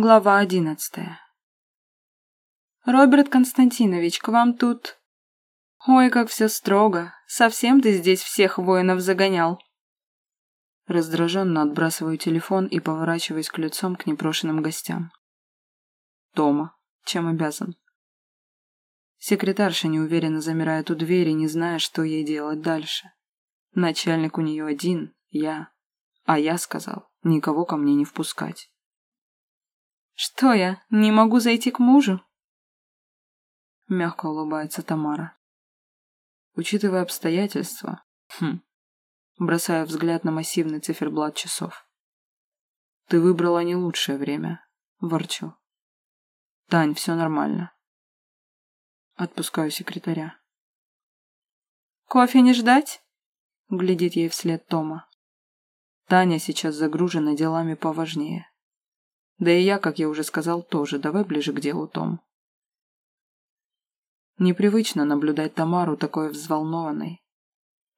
Глава одиннадцатая. «Роберт Константинович, к вам тут...» «Ой, как все строго. Совсем ты здесь всех воинов загонял». Раздраженно отбрасываю телефон и поворачиваюсь к лицом к непрошенным гостям. Тома. Чем обязан? Секретарша неуверенно замирает у двери, не зная, что ей делать дальше. Начальник у нее один, я. А я сказал, никого ко мне не впускать. «Что я, не могу зайти к мужу?» Мягко улыбается Тамара. Учитывая обстоятельства, хм, бросаю взгляд на массивный циферблат часов. Ты выбрала не лучшее время, ворчу. Тань, все нормально. Отпускаю секретаря. «Кофе не ждать?» Глядит ей вслед Тома. Таня сейчас загружена делами поважнее. Да и я, как я уже сказал, тоже. Давай ближе к делу, Том. Непривычно наблюдать Тамару такой взволнованной.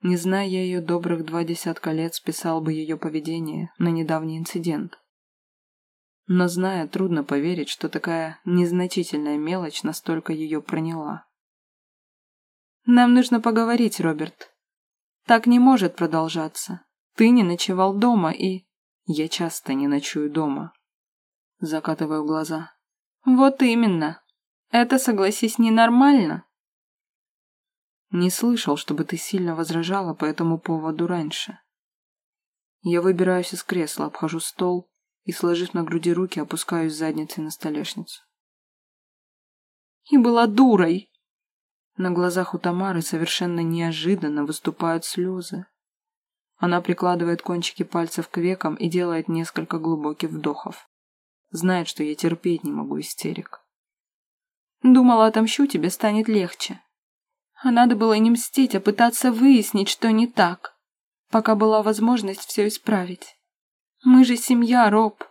Не зная я ее добрых два десятка лет, списал бы ее поведение на недавний инцидент. Но зная, трудно поверить, что такая незначительная мелочь настолько ее проняла. «Нам нужно поговорить, Роберт. Так не может продолжаться. Ты не ночевал дома и...» «Я часто не ночую дома», Закатываю глаза. Вот именно. Это, согласись, ненормально. Не слышал, чтобы ты сильно возражала по этому поводу раньше. Я выбираюсь из кресла, обхожу стол и, сложив на груди руки, опускаюсь задницей на столешницу. И была дурой. На глазах у Тамары совершенно неожиданно выступают слезы. Она прикладывает кончики пальцев к векам и делает несколько глубоких вдохов. Знает, что я терпеть не могу истерик. Думала, отомщу тебе станет легче. А надо было не мстить, а пытаться выяснить, что не так, пока была возможность все исправить. Мы же семья, Роб.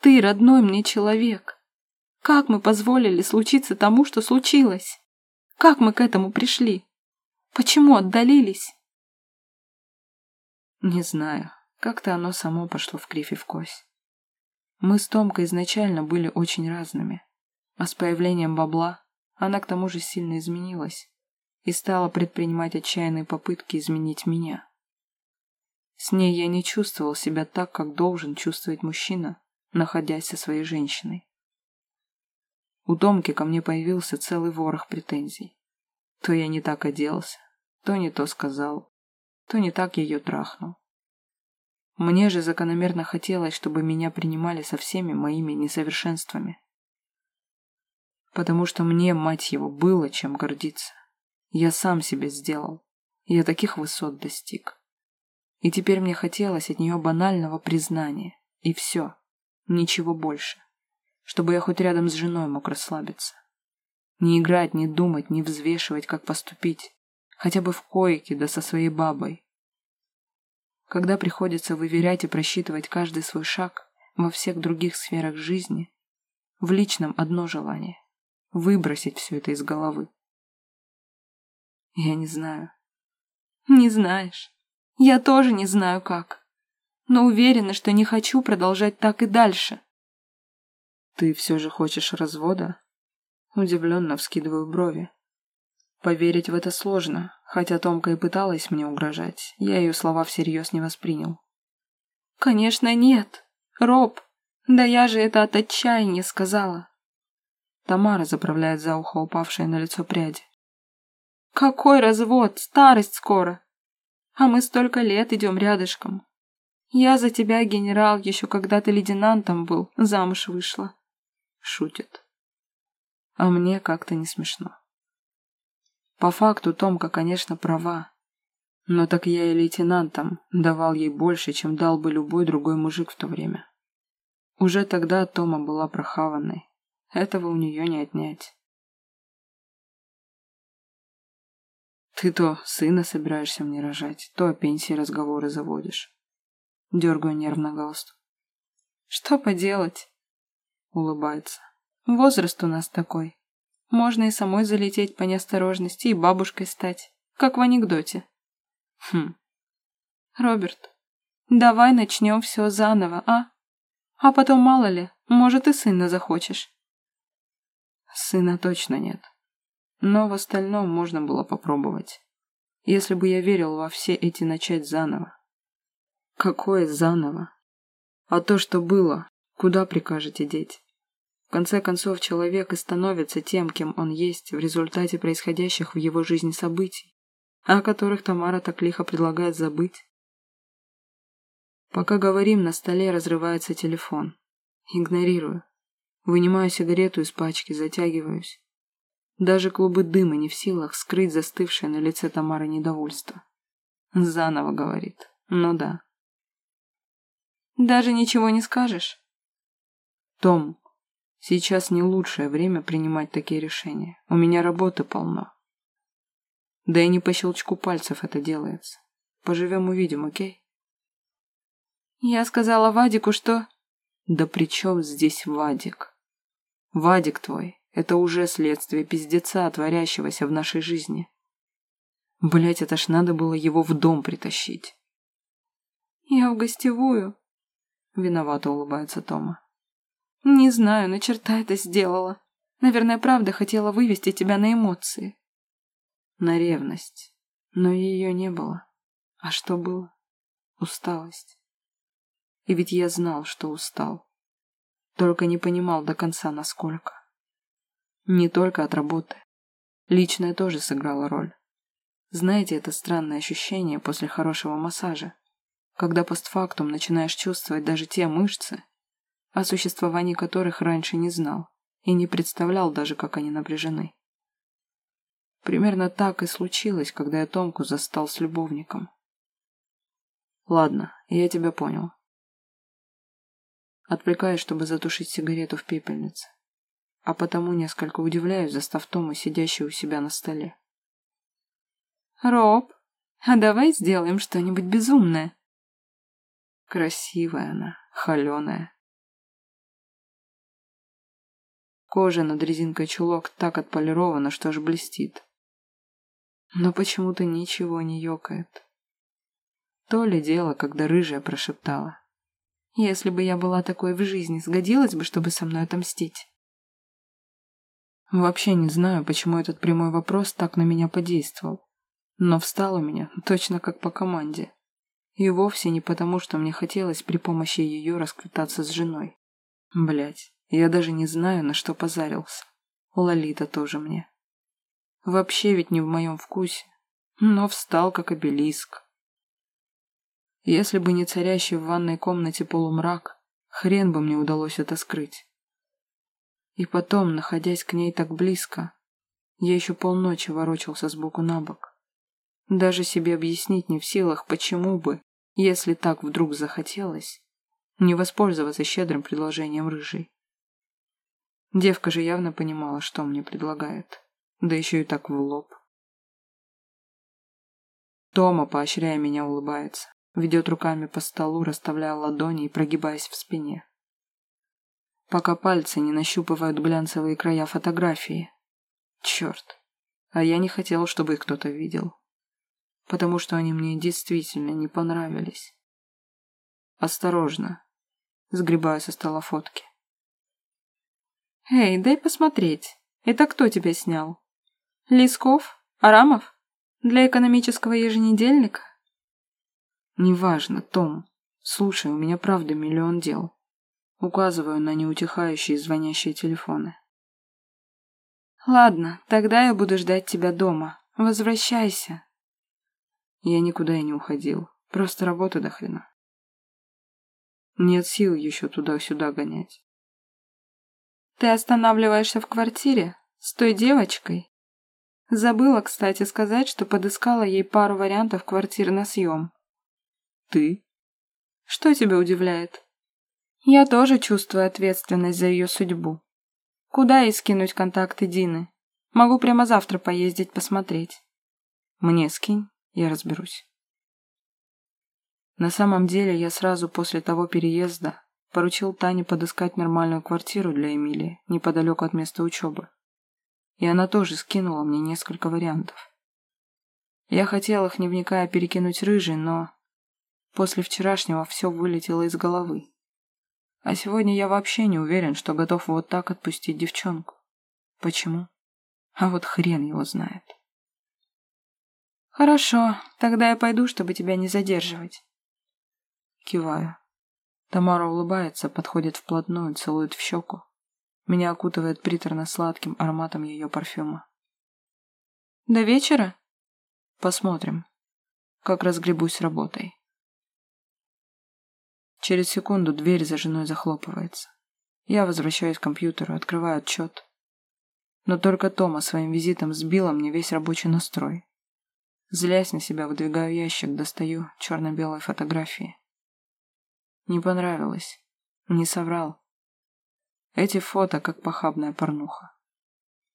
Ты родной мне человек. Как мы позволили случиться тому, что случилось? Как мы к этому пришли? Почему отдалились? Не знаю. Как-то оно само пошло в кривь и в кость. Мы с Томкой изначально были очень разными, а с появлением бабла она к тому же сильно изменилась и стала предпринимать отчаянные попытки изменить меня. С ней я не чувствовал себя так, как должен чувствовать мужчина, находясь со своей женщиной. У Томки ко мне появился целый ворох претензий. То я не так оделся, то не то сказал, то не так ее трахнул. Мне же закономерно хотелось, чтобы меня принимали со всеми моими несовершенствами. Потому что мне, мать его, было чем гордиться. Я сам себе сделал. Я таких высот достиг. И теперь мне хотелось от нее банального признания. И все. Ничего больше. Чтобы я хоть рядом с женой мог расслабиться. Не играть, не думать, не взвешивать, как поступить. Хотя бы в койке, да со своей бабой когда приходится выверять и просчитывать каждый свой шаг во всех других сферах жизни, в личном одно желание — выбросить все это из головы. Я не знаю. Не знаешь. Я тоже не знаю как. Но уверена, что не хочу продолжать так и дальше. Ты все же хочешь развода? Удивленно вскидываю брови. Поверить в это сложно, хотя Томка и пыталась мне угрожать. Я ее слова всерьез не воспринял. «Конечно нет. Роб, да я же это от отчаяния сказала». Тамара заправляет за ухо упавшие на лицо пряди. «Какой развод? Старость скоро. А мы столько лет идем рядышком. Я за тебя, генерал, еще когда ты лейтенантом был, замуж вышла». Шутит. А мне как-то не смешно. По факту Томка, конечно, права. Но так я и лейтенантом давал ей больше, чем дал бы любой другой мужик в то время. Уже тогда Тома была прохаванной. Этого у нее не отнять. Ты то сына собираешься мне рожать, то о пенсии разговоры заводишь. Дергаю нервно галстук. Что поделать? Улыбается. Возраст у нас такой. Можно и самой залететь по неосторожности и бабушкой стать, как в анекдоте. Хм. Роберт, давай начнем все заново, а? А потом, мало ли, Может, и сына захочешь. Сына точно нет. Но в остальном можно было попробовать. Если бы я верил во все эти начать заново. Какое заново? А то, что было, куда прикажете деть? В конце концов, человек и становится тем, кем он есть в результате происходящих в его жизни событий, о которых Тамара так лихо предлагает забыть. Пока говорим, на столе разрывается телефон. Игнорирую. Вынимаю сигарету из пачки, затягиваюсь. Даже клубы дыма не в силах скрыть застывшее на лице Тамары недовольство. Заново говорит. Ну да. Даже ничего не скажешь? Том, сейчас не лучшее время принимать такие решения. У меня работы полно. Да и не по щелчку пальцев это делается. Поживем увидим, окей? Я сказала Вадику, что... Да при чем здесь Вадик? Вадик твой — это уже следствие пиздеца, творящегося в нашей жизни. Блять, это ж надо было его в дом притащить. Я в гостевую. Виновато улыбается Тома. Не знаю, на черта это сделала. Наверное, правда хотела вывести тебя на эмоции. На ревность. Но ее не было. А что было? Усталость. И ведь я знал, что устал. Только не понимал до конца, насколько. Не только от работы. Личное тоже сыграло роль. Знаете, это странное ощущение после хорошего массажа, когда постфактум начинаешь чувствовать даже те мышцы, о существовании которых раньше не знал и не представлял даже, как они напряжены. Примерно так и случилось, когда я Томку застал с любовником. Ладно, я тебя понял. Отвлекаюсь, чтобы затушить сигарету в пепельнице. А потому несколько удивляюсь, застав Тому, сидящего у себя на столе. «Роб, а давай сделаем что-нибудь безумное?» Красивая она, холеная. Кожа над резинкой чулок так отполирована, что аж блестит. Но почему-то ничего не ёкает. То ли дело, когда рыжая прошептала. Если бы я была такой в жизни, сгодилась бы, чтобы со мной отомстить? Вообще не знаю, почему этот прямой вопрос так на меня подействовал. Но встал у меня точно как по команде. И вовсе не потому, что мне хотелось при помощи ее расквитаться с женой. Блять, я даже не знаю, на что позарился. Лолита тоже мне. Вообще ведь не в моем вкусе. Но встал как обелиск. Если бы не царящий в ванной комнате полумрак, хрен бы мне удалось это скрыть. И потом, находясь к ней так близко, я еще полночи ворочался сбоку на бок. Даже себе объяснить не в силах, почему бы, если так вдруг захотелось, не воспользоваться щедрым предложением рыжей. Девка же явно понимала, что мне предлагает, да еще и так в лоб. Тома, поощряя меня, улыбается ведет руками по столу, расставляя ладони и прогибаясь в спине. Пока пальцы не нащупывают глянцевые края фотографии. Черт, а я не хотел, чтобы их кто-то видел. Потому что они мне действительно не понравились. Осторожно. Сгребаю со стола фотки. «Эй, дай посмотреть. Это кто тебя снял? Лисков? Арамов? Для экономического еженедельника?» «Неважно, Том. Слушай, у меня правда миллион дел». Указываю на неутихающие звонящие телефоны. «Ладно, тогда я буду ждать тебя дома. Возвращайся». Я никуда и не уходил. Просто работа до. Нет сил еще туда-сюда гонять. Ты останавливаешься в квартире? С той девочкой? Забыла, кстати, сказать, что подыскала ей пару вариантов квартир на съем. Ты? Что тебя удивляет? Я тоже чувствую ответственность за ее судьбу. Куда ей скинуть контакты Дины? Могу прямо завтра поездить посмотреть. Мне скинь, я разберусь. На самом деле я сразу после того переезда поручил Тане подыскать нормальную квартиру для Эмилии неподалеку от места учебы. И она тоже скинула мне несколько вариантов. Я хотел их, не вникая, перекинуть рыжий, но После вчерашнего все вылетело из головы. А сегодня я вообще не уверен, что готов вот так отпустить девчонку. Почему? А вот хрен его знает. Хорошо, тогда я пойду, чтобы тебя не задерживать. Киваю. Тамара улыбается, подходит вплотную, целует в щеку. Меня окутывает приторно-сладким ароматом ее парфюма. До вечера? Посмотрим, как разгребусь работой. Через секунду дверь за женой захлопывается. Я возвращаюсь к компьютеру, открываю отчет. Но только Тома своим визитом сбила мне весь рабочий настрой. Злясь на себя, выдвигаю ящик, достаю черно-белые фотографии. Не понравилось. Не соврал. Эти фото как похабная порнуха.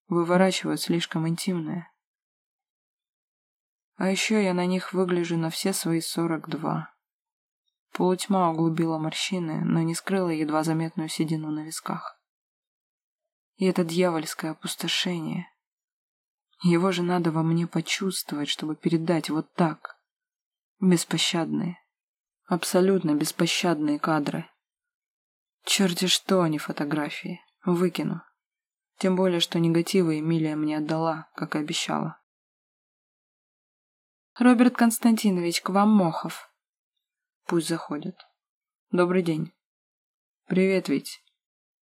Выворачивают слишком интимное. А еще я на них выгляжу на все свои сорок два. Полутьма углубила морщины, но не скрыла едва заметную седину на висках. И это дьявольское опустошение. Его же надо во мне почувствовать, чтобы передать вот так. Беспощадные. Абсолютно беспощадные кадры. Черти что, а не фотографии. Выкину. Тем более, что негативы Эмилия мне отдала, как и обещала. «Роберт Константинович, к вам Мохов», Пусть заходят. Добрый день. Привет, Вить.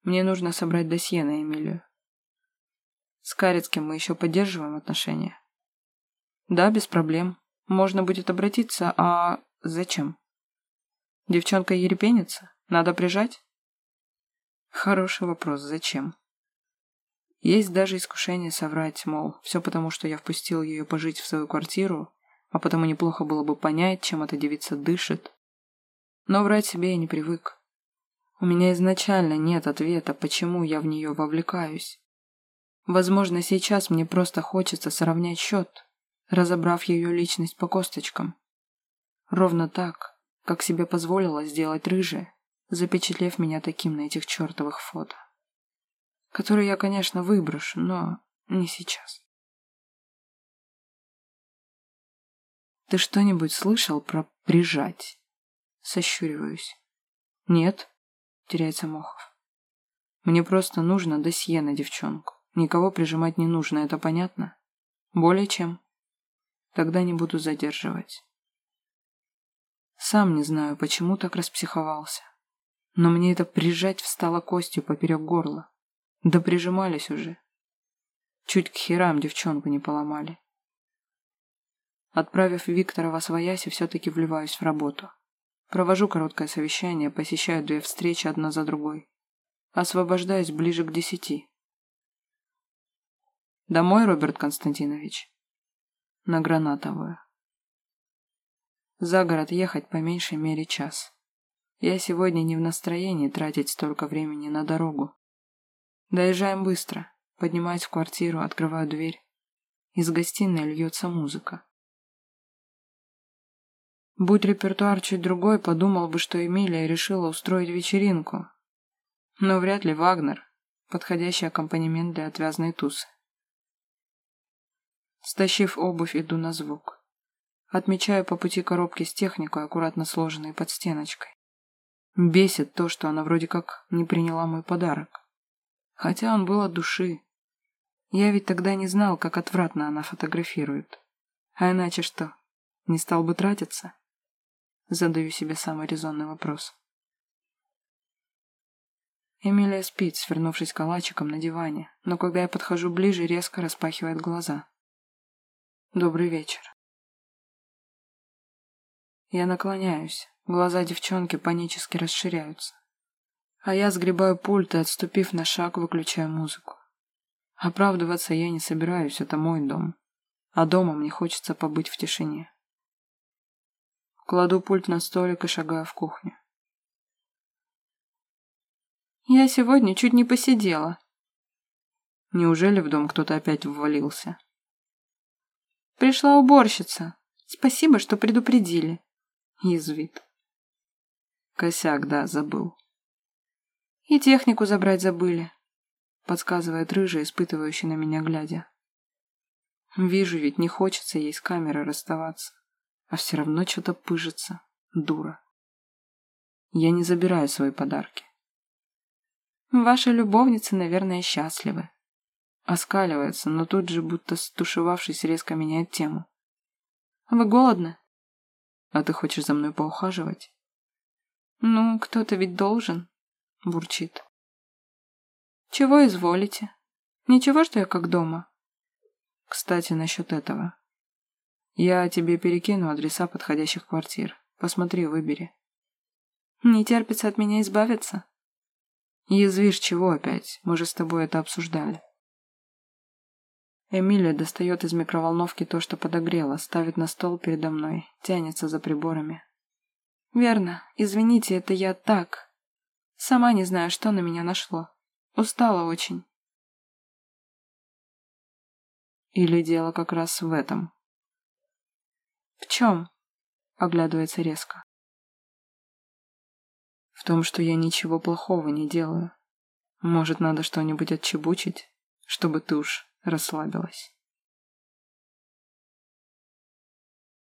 Мне нужно собрать досье на Эмилию. С Карицким мы еще поддерживаем отношения? Да, без проблем. Можно будет обратиться, а зачем? Девчонка ерепенится? Надо прижать? Хороший вопрос, зачем? Есть даже искушение соврать, мол, все потому, что я впустил ее пожить в свою квартиру, а потому неплохо было бы понять, чем эта девица дышит, но врать себе я не привык. У меня изначально нет ответа, почему я в нее вовлекаюсь. Возможно, сейчас мне просто хочется сравнять счет, разобрав ее личность по косточкам. Ровно так, как себе позволила сделать рыжая, запечатлев меня таким на этих чертовых фото. Которые я, конечно, выброшу, но не сейчас. Ты что-нибудь слышал про «прижать»? Сощуриваюсь. Нет, теряется Мохов. Мне просто нужно досье на девчонку. Никого прижимать не нужно, это понятно? Более чем. Тогда не буду задерживать. Сам не знаю, почему так распсиховался. Но мне это прижать встало костью поперек горла. Да прижимались уже. Чуть к херам девчонку не поломали. Отправив Виктора во свояси, все-таки вливаюсь в работу. Провожу короткое совещание, посещаю две встречи одна за другой. Освобождаюсь ближе к десяти. Домой, Роберт Константинович? На Гранатовую. За город ехать по меньшей мере час. Я сегодня не в настроении тратить столько времени на дорогу. Доезжаем быстро. Поднимаюсь в квартиру, открываю дверь. Из гостиной льется музыка. Будь репертуар чуть другой, подумал бы, что Эмилия решила устроить вечеринку. Но вряд ли Вагнер – подходящий аккомпанемент для отвязной тусы. Стащив обувь, иду на звук. Отмечаю по пути коробки с техникой, аккуратно сложенной под стеночкой. Бесит то, что она вроде как не приняла мой подарок. Хотя он был от души. Я ведь тогда не знал, как отвратно она фотографирует. А иначе что, не стал бы тратиться? Задаю себе самый резонный вопрос. Эмилия спит, свернувшись калачиком на диване, но когда я подхожу ближе, резко распахивает глаза. Добрый вечер. Я наклоняюсь, глаза девчонки панически расширяются. А я сгребаю пульт и, отступив на шаг, выключаю музыку. Оправдываться я не собираюсь, это мой дом. А дома мне хочется побыть в тишине. Кладу пульт на столик и шагаю в кухню. Я сегодня чуть не посидела. Неужели в дом кто-то опять ввалился? Пришла уборщица. Спасибо, что предупредили. Язвит. Косяк, да, забыл. И технику забрать забыли. Подсказывает рыжая, испытывающая на меня глядя. Вижу, ведь не хочется ей с камерой расставаться а все равно что-то пыжится. Дура. Я не забираю свои подарки. Ваши любовницы, наверное, счастливы. Оскаливается, но тут же, будто стушевавшись, резко меняет тему. Вы голодны? А ты хочешь за мной поухаживать? Ну, кто-то ведь должен, бурчит. Чего изволите? Ничего, что я как дома. Кстати, насчет этого. Я тебе перекину адреса подходящих квартир. Посмотри, выбери. Не терпится от меня избавиться? Язвишь чего опять? Мы же с тобой это обсуждали. Эмилия достает из микроволновки то, что подогрела, ставит на стол передо мной, тянется за приборами. Верно. Извините, это я так. Сама не знаю, что на меня нашло. Устала очень. Или дело как раз в этом. В чем? Оглядывается резко. В том, что я ничего плохого не делаю. Может, надо что-нибудь отчебучить, чтобы ты уж расслабилась.